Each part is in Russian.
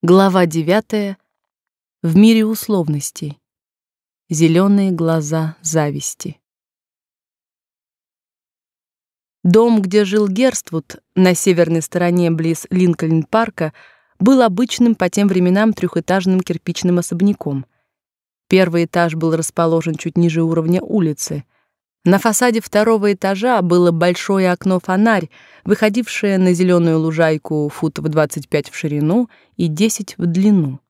Глава 9. В мире условностей. Зеленые глаза зависти. Дом, где жил Герствуд, на северной стороне близ Линкольн-парка, был обычным по тем временам трехэтажным кирпичным особняком. Первый этаж был расположен чуть ниже уровня улицы — на фасаде второго этажа было большое окно-фонарь, выходившее на зеленую лужайку футов 25 в ширину и 10 в длину.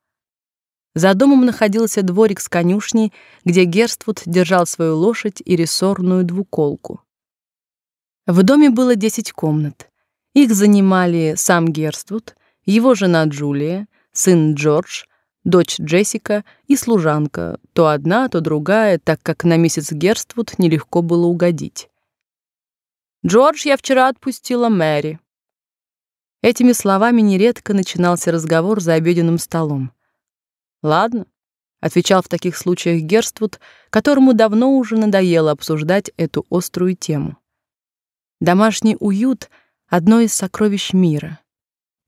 За домом находился дворик с конюшней, где Герствуд держал свою лошадь и рессорную двуколку. В доме было 10 комнат. Их занимали сам Герствуд, его жена Джулия, сын Джордж, дочь Джессика и служанка, то одна, то другая, так как на миссис Герствуд нелегко было угодить. «Джордж, я вчера отпустила Мэри». Этими словами нередко начинался разговор за обеденным столом. «Ладно», — отвечал в таких случаях Герствуд, которому давно уже надоело обсуждать эту острую тему. Домашний уют — одно из сокровищ мира.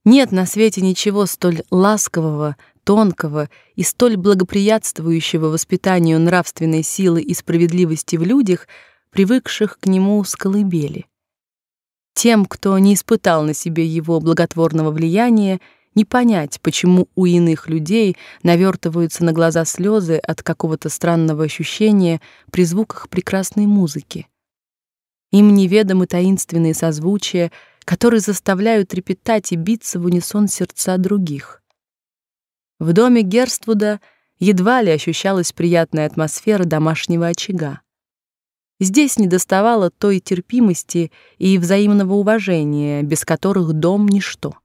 Нет на свете ничего столь ласкового, тонкого и столь благоприятствующего воспитанию нравственной силы и справедливости в людях, привыкших к нему с колыбели. Тем, кто не испытал на себе его благотворного влияния, не понять, почему у иных людей навертываются на глаза слезы от какого-то странного ощущения при звуках прекрасной музыки. Им неведомы таинственные созвучия, которые заставляют трепетать и биться в унисон сердца других. В доме Герствуда едва ли ощущалась приятная атмосфера домашнего очага. Здесь недоставало той терпимости и взаимного уважения, без которых дом ничто.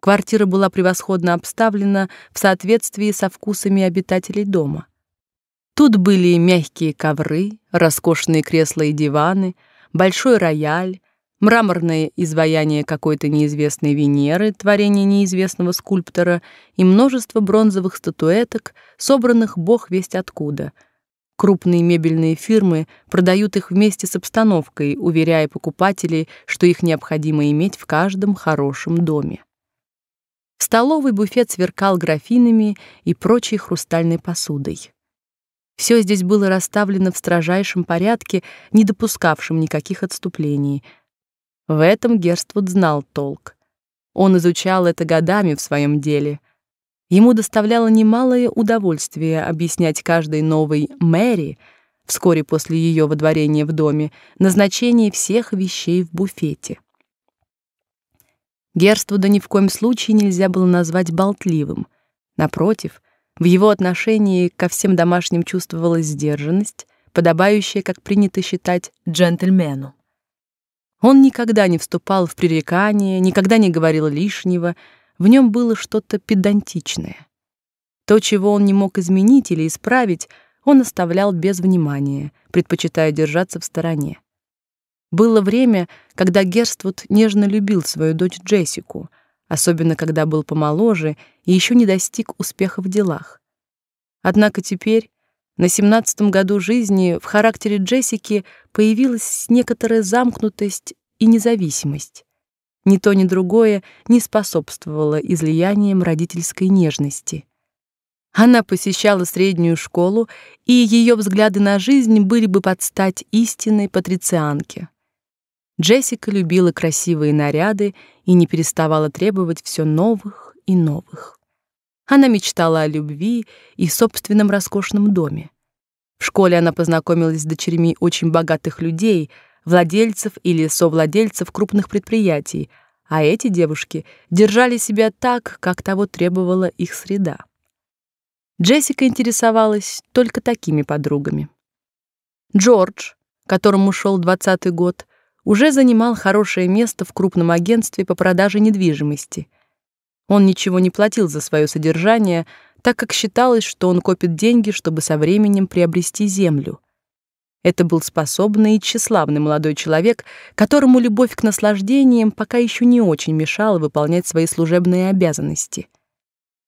Квартира была превосходно обставлена в соответствии со вкусами обитателей дома. Тут были мягкие ковры, роскошные кресла и диваны, большой рояль, мраморное изваяние какой-то неизвестной Венеры, творение неизвестного скульптора, и множество бронзовых статуэток, собранных бог весть откуда. Крупные мебельные фирмы продают их вместе с обстановкой, уверяя покупателей, что их необходимо иметь в каждом хорошем доме. В столовой буфет сверкал графинами и прочей хрустальной посудой. Все здесь было расставлено в строжайшем порядке, не допускавшем никаких отступлений — в этом Герствуд знал толк. Он изучал это годами в своем деле. Ему доставляло немалое удовольствие объяснять каждой новой Мэри, вскоре после ее водворения в доме, назначение всех вещей в буфете. Герствуда ни в коем случае нельзя было назвать болтливым. Напротив, в его отношении ко всем домашним чувствовалась сдержанность, подобающая, как принято считать, джентльмену. Он никогда не вступал в пререкания, никогда не говорил лишнего, в нем было что-то педантичное. То, чего он не мог изменить или исправить, он оставлял без внимания, предпочитая держаться в стороне. Было время, когда Герствуд нежно любил свою дочь Джессику, особенно когда был помоложе и еще не достиг успеха в делах. Однако теперь, на семнадцатом году жизни в характере Джессики появилась некоторая замкнутость и независимость. Ни то, ни другое не способствовало излияниям родительской нежности. Она посещала среднюю школу, и ее взгляды на жизнь были бы под стать истинной патрицианке. Джессика любила красивые наряды и не переставала требовать все новых и новых. Она мечтала о любви и собственном роскошном доме. В школе она познакомилась с дочерьми очень богатых людей, владельцев или совладельцев крупных предприятий, а эти девушки держали себя так, как того требовала их среда. Джессика интересовалась только такими подругами. Джордж, которому шел двадцатый год, уже занимал хорошее место в крупном агентстве по продаже недвижимости — он ничего не платил за свое содержание, так как считалось, что он копит деньги, чтобы со временем приобрести землю. Это был способный и тщеславный молодой человек, которому любовь к наслаждениям пока еще не очень мешала выполнять свои служебные обязанности.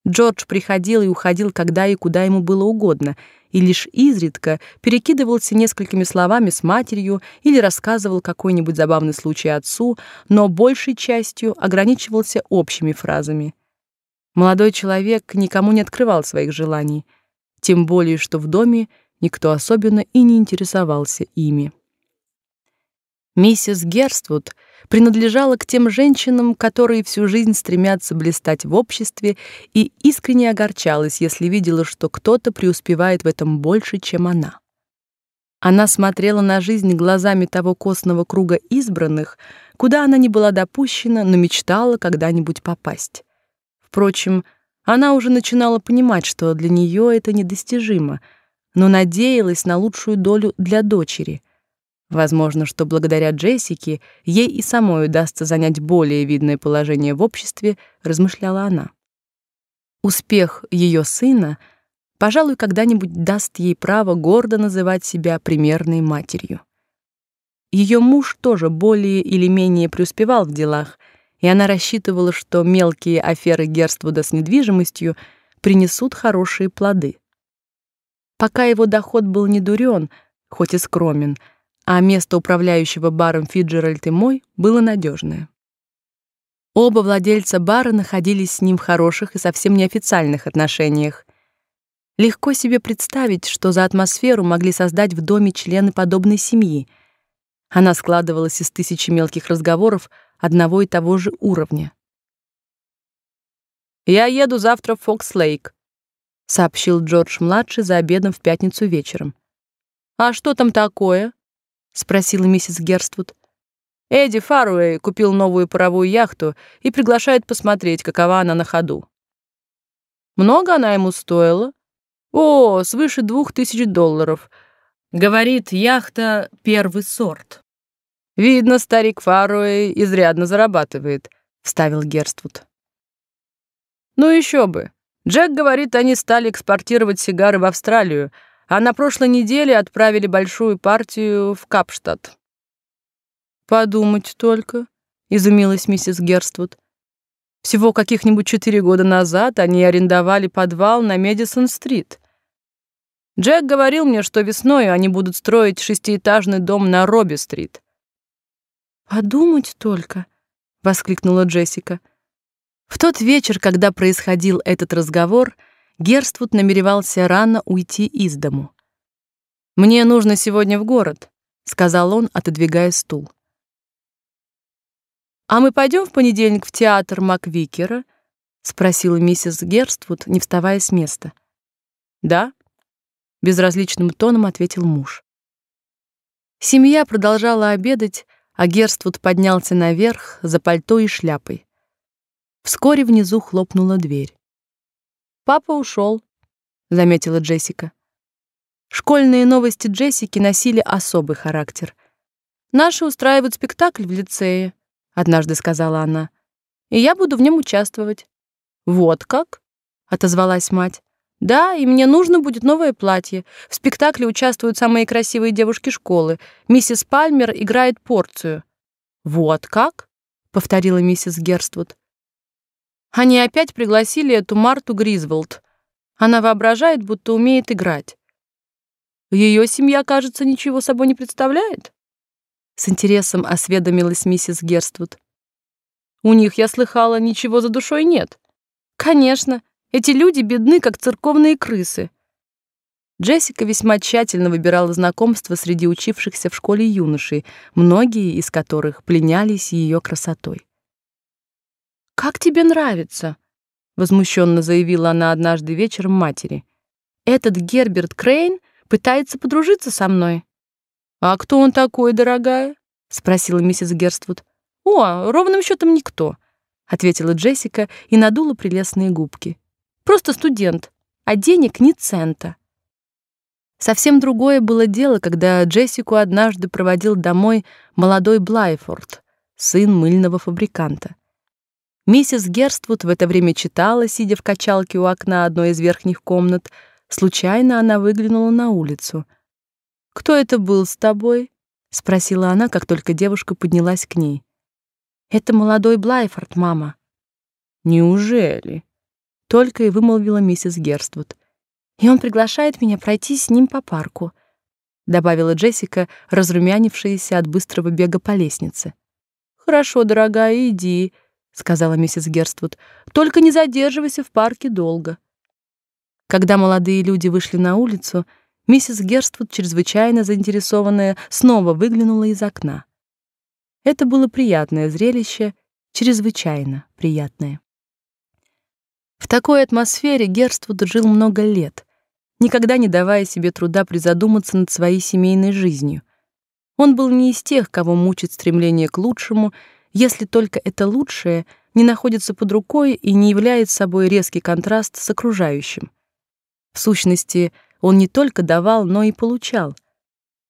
Джордж приходил и уходил когда и куда ему было угодно, и лишь изредка перекидывался несколькими словами с матерью или рассказывал какой-нибудь забавный случай отцу, но большей частью ограничивался общими фразами. Молодой человек никому не открывал своих желаний, тем более что в доме никто особенно и не интересовался ими. Миссис Герствуд принадлежала к тем женщинам, которые всю жизнь стремятся блистать в обществе, и искренне огорчалась, если видела, что кто-то преуспевает в этом больше, чем она. Она смотрела на жизнь глазами того костного круга избранных, куда она не была допущена, но мечтала когда-нибудь попасть. Впрочем, она уже начинала понимать, что для нее это недостижимо, но надеялась на лучшую долю для дочери — Возможно, что благодаря Джессике ей и самой удастся занять более видное положение в обществе, размышляла она. Успех ее сына, пожалуй, когда-нибудь даст ей право гордо называть себя примерной матерью. Ее муж тоже более или менее преуспевал в делах, и она рассчитывала, что мелкие аферы Герствуда с недвижимостью принесут хорошие плоды. Пока его доход был не дурен, хоть и скромен, — а место управляющего баром Фиджеральд и мой было надежное. Оба владельца бара находились с ним в хороших и совсем неофициальных отношениях. Легко себе представить, что за атмосферу могли создать в доме члены подобной семьи. Она складывалась из тысячи мелких разговоров одного и того же уровня. «Я еду завтра в Фокс-Лейк», — сообщил Джордж-младший за обедом в пятницу вечером. «А что там такое?» Спросила миссис Герствуд. Эдди Фаруэй купил новую паровую яхту и приглашает посмотреть, какова она на ходу. Много она ему стоила? О, свыше двух тысяч долларов. Говорит, яхта первый сорт. Видно, старик Фаруэй изрядно зарабатывает, вставил Герствуд. Ну еще бы. Джек говорит, они стали экспортировать сигары в Австралию, а на прошлой неделе отправили большую партию в Капштадт. Подумать только, изумилась миссис Герствуд. Всего каких-нибудь четыре года назад они арендовали подвал на Медисон-стрит. Джек говорил мне, что весной они будут строить шестиэтажный дом на Робби-стрит. Подумать только, воскликнула Джессика. В тот вечер, когда происходил этот разговор, Герствуд намеревался рано уйти из дому. «Мне нужно сегодня в город», — сказал он, отодвигая стул. «А мы пойдем в понедельник в театр Маквикера?» — спросила миссис Герствуд, не вставая с места. «Да», — безразличным тоном ответил муж. Семья продолжала обедать, а Герствуд поднялся наверх за пальто и шляпой. Вскоре внизу хлопнула дверь. Папа ушел, заметила Джессика. Школьные новости Джессики носили особый характер. Наши устраивают спектакль в лицее, однажды сказала она. И я буду в нем участвовать. Вот как? отозвалась мать. Да, и мне нужно будет новое платье. В спектакле участвуют самые красивые девушки школы. Миссис Пальмер играет порцию. Вот как? повторила миссис Герствуд. Они опять пригласили эту Марту Гризволд. Она воображает, будто умеет играть. Ее семья, кажется, ничего собой не представляет. С интересом осведомилась миссис Герствуд. У них, я слыхала, ничего за душой нет. Конечно, эти люди бедны, как церковные крысы. Джессика весьма тщательно выбирала знакомства среди учившихся в школе юношей, многие из которых пленялись ее красотой. Как тебе нравится? возмущенно заявила она однажды вечером матери. Этот Герберт Крейн пытается подружиться со мной. А кто он такой, дорогая? спросила миссис Герствуд. О, ровным счетом никто, ответила Джессика и надула прелестные губки. Просто студент, а денег ни цента. Совсем другое было дело, когда Джессику однажды проводил домой молодой Блайфорд, сын мыльного фабриканта. Миссис Герствуд в это время читала, сидя в качалке у окна одной из верхних комнат. Случайно она выглянула на улицу. «Кто это был с тобой?» — спросила она, как только девушка поднялась к ней. «Это молодой Блайфорд, мама». «Неужели?» — только и вымолвила миссис Герствуд. «И он приглашает меня пройти с ним по парку», — добавила Джессика, разрумянившаяся от быстрого бега по лестнице. «Хорошо, дорогая, иди», сказала миссис Герствуд. Только не задерживайся в парке долго. Когда молодые люди вышли на улицу, миссис Герствуд, чрезвычайно заинтересованная, снова выглянула из окна. Это было приятное зрелище, чрезвычайно приятное. В такой атмосфере Герствуд жил много лет, никогда не давая себе труда призадуматься над своей семейной жизнью. Он был не из тех, кого мучит стремление к лучшему, если только это лучшее не находится под рукой и не является собой резкий контраст с окружающим. В сущности, он не только давал, но и получал.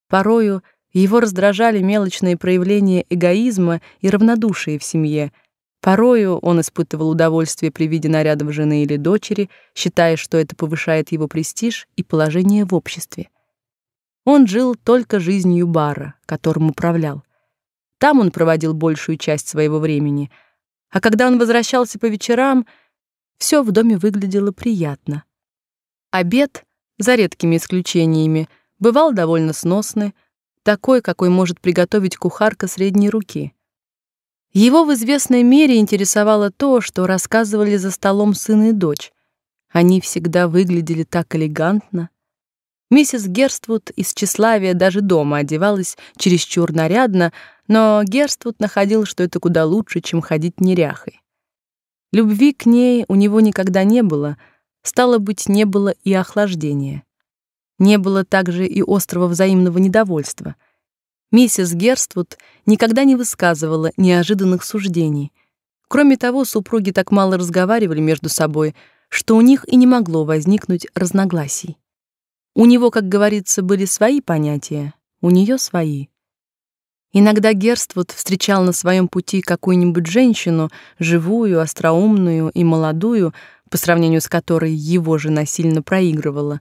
Порою его раздражали мелочные проявления эгоизма и равнодушия в семье. Порою он испытывал удовольствие при виде нарядов жены или дочери, считая, что это повышает его престиж и положение в обществе. Он жил только жизнью бара, которым управлял. Там он проводил большую часть своего времени, а когда он возвращался по вечерам, все в доме выглядело приятно. Обед, за редкими исключениями, бывал довольно сносный, такой, какой может приготовить кухарка средней руки. Его в известной мере интересовало то, что рассказывали за столом сын и дочь. Они всегда выглядели так элегантно. Миссис Герствуд из тщеславия даже дома одевалась чересчур нарядно, но Герствуд находил, что это куда лучше, чем ходить неряхой. Любви к ней у него никогда не было — Стало быть, не было и охлаждения. Не было также и острого взаимного недовольства. Миссис Герствуд никогда не высказывала неожиданных суждений. Кроме того, супруги так мало разговаривали между собой, что у них и не могло возникнуть разногласий. У него, как говорится, были свои понятия, у нее свои. Иногда Герствуд встречал на своем пути какую-нибудь женщину, живую, остроумную и молодую, по сравнению с которой его жена сильно проигрывала.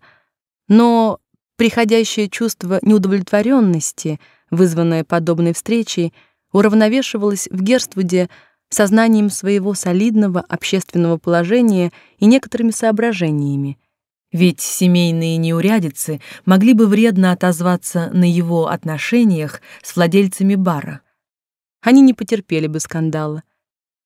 Но приходящее чувство неудовлетворенности, вызванное подобной встречей, уравновешивалось в Герствуде сознанием своего солидного общественного положения и некоторыми соображениями. Ведь семейные неурядицы могли бы вредно отозваться на его отношениях с владельцами бара. Они не потерпели бы скандала.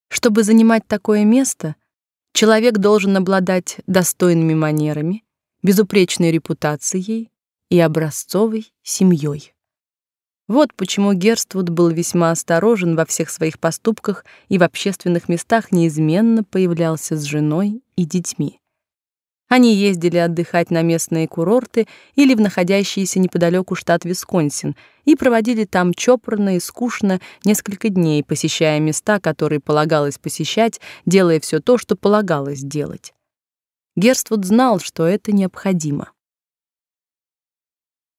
Чтобы занимать такое место — Человек должен обладать достойными манерами, безупречной репутацией и образцовой семьей. Вот почему Герствуд был весьма осторожен во всех своих поступках и в общественных местах неизменно появлялся с женой и детьми. Они ездили отдыхать на местные курорты или в находящийся неподалеку штат Висконсин и проводили там чопорно и скучно несколько дней, посещая места, которые полагалось посещать, делая все то, что полагалось делать. Герствуд знал, что это необходимо.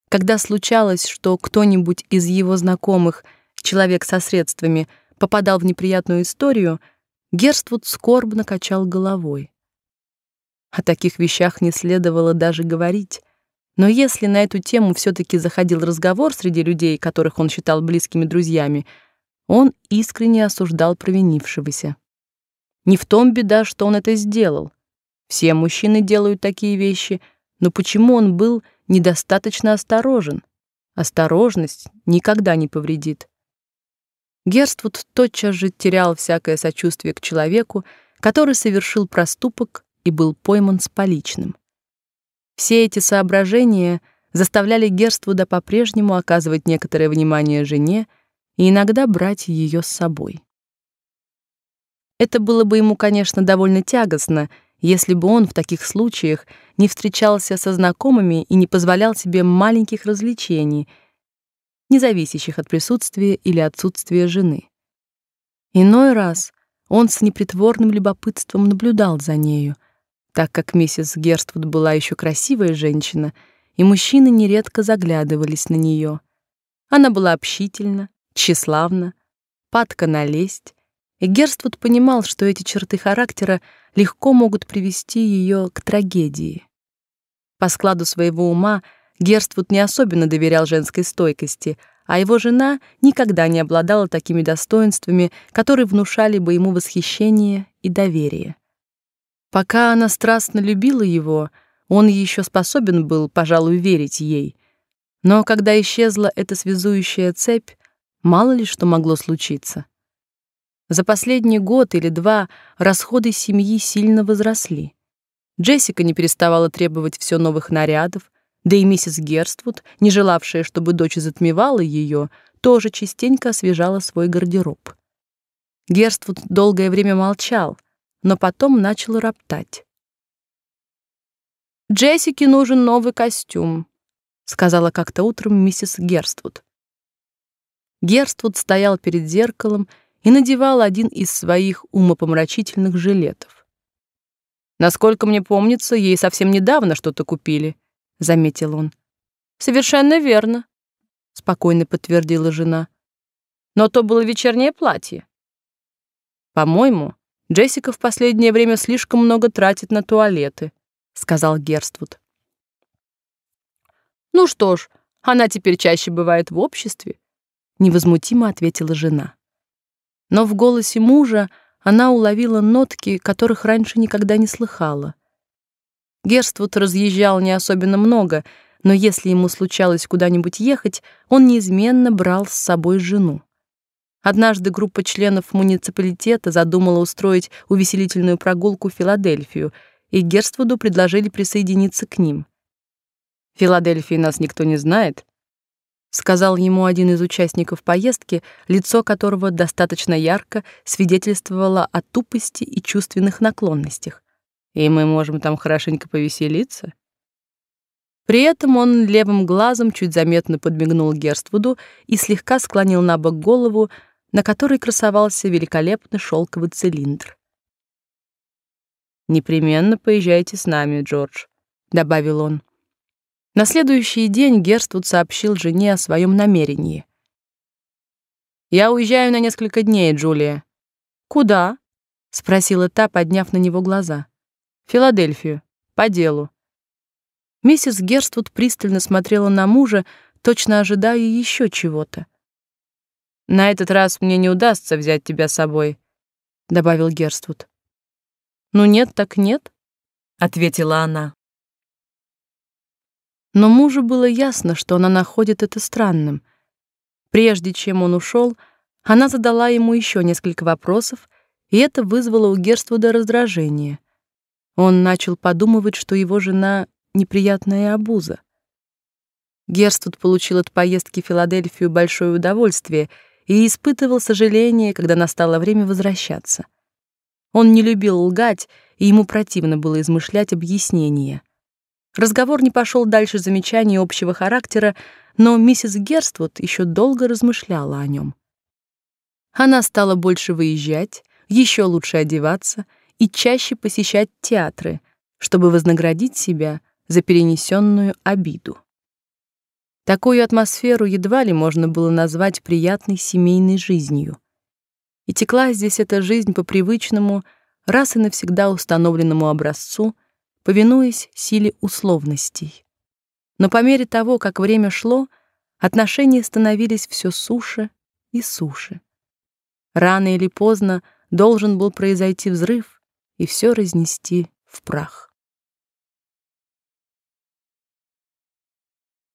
Когда случалось, что кто-нибудь из его знакомых, человек со средствами, попадал в неприятную историю, Герствуд скорбно качал головой. О таких вещах не следовало даже говорить. Но если на эту тему все таки заходил разговор среди людей, которых он считал близкими друзьями, он искренне осуждал провинившегося. Не в том беда, что он это сделал. Все мужчины делают такие вещи, но почему он был недостаточно осторожен? Осторожность никогда не повредит. Герствуд тотчас же терял всякое сочувствие к человеку, который совершил проступок и был пойман с поличным. Все эти соображения заставляли Герствуда по-прежнему оказывать некоторое внимание жене и иногда брать ее с собой. Это было бы ему, конечно, довольно тягостно, если бы он в таких случаях не встречался со знакомыми и не позволял себе маленьких развлечений, не зависящих от присутствия или отсутствия жены. Иной раз он с непритворным любопытством наблюдал за нею, так как миссис Герствуд была еще красивая женщина, и мужчины нередко заглядывались на нее. Она была общительна, тщеславна, падка на лесть, и Герствуд понимал, что эти черты характера легко могут привести ее к трагедии. По складу своего ума Герствуд не особенно доверял женской стойкости, а его жена никогда не обладала такими достоинствами, которые внушали бы ему восхищение и доверие. Пока она страстно любила его, он еще способен был, пожалуй, верить ей. Но когда исчезла эта связующая цепь, мало ли что могло случиться. За последний год или два расходы семьи сильно возросли. Джессика не переставала требовать все новых нарядов, да и миссис Герствуд, не желавшая, чтобы дочь затмевала ее, тоже частенько освежала свой гардероб. Герствуд долгое время молчал, но потом начал роптать. «Джессике нужен новый костюм», — сказала как-то утром миссис Герствуд. Герствуд стоял перед зеркалом и надевал один из своих умопомрачительных жилетов. «Насколько мне помнится, ей совсем недавно что-то купили», — заметил он. «Совершенно верно», — спокойно подтвердила жена. «Но то было вечернее платье». «По-моему, Джессика в последнее время слишком много тратит на туалеты», — сказал Герствуд. «Ну что ж, она теперь чаще бывает в обществе», — невозмутимо ответила жена. Но в голосе мужа она уловила нотки, которых раньше никогда не слыхала. Герствуд разъезжал не особенно много, но если ему случалось куда-нибудь ехать, он неизменно брал с собой жену. Однажды группа членов муниципалитета задумала устроить увеселительную прогулку в Филадельфию, и Герствуду предложили присоединиться к ним. В Филадельфии нас никто не знает, сказал ему один из участников поездки, лицо которого достаточно ярко свидетельствовало о тупости и чувственных наклонностях. И мы можем там хорошенько повеселиться. При этом он левым глазом чуть заметно подмигнул Герствуду и слегка склонил на бок голову, на которой красовался великолепный шелковый цилиндр. Непременно поезжайте с нами, Джордж, добавил он. На следующий день Герствуд сообщил жене о своем намерении. «Я уезжаю на несколько дней, Джулия». «Куда?» — спросила та, подняв на него глаза. «В Филадельфию. По делу». Миссис Герствуд пристально смотрела на мужа, точно ожидая еще чего-то. «На этот раз мне не удастся взять тебя с собой», — добавил Герствуд. «Ну нет, так нет», — ответила она. Но мужу было ясно, что она находит это странным. Прежде чем он ушел, она задала ему еще несколько вопросов, и это вызвало у Герствуда раздражение. Он начал подумывать, что его жена неприятная обуза. Герствуд получил от поездки в Филадельфию большое удовольствие и испытывал сожаление, когда настало время возвращаться. Он не любил лгать, и ему противно было измышлять объяснения. Разговор не пошел дальше замечаний общего характера, но миссис Герствуд еще долго размышляла о нем. Она стала больше выезжать, еще лучше одеваться и чаще посещать театры, чтобы вознаградить себя за перенесенную обиду. Такую атмосферу едва ли можно было назвать приятной семейной жизнью. И текла здесь эта жизнь по привычному, раз и навсегда установленному образцу — повинуясь силе условностей. Но по мере того, как время шло, отношения становились все суше и суше. Рано или поздно должен был произойти взрыв и все разнести в прах.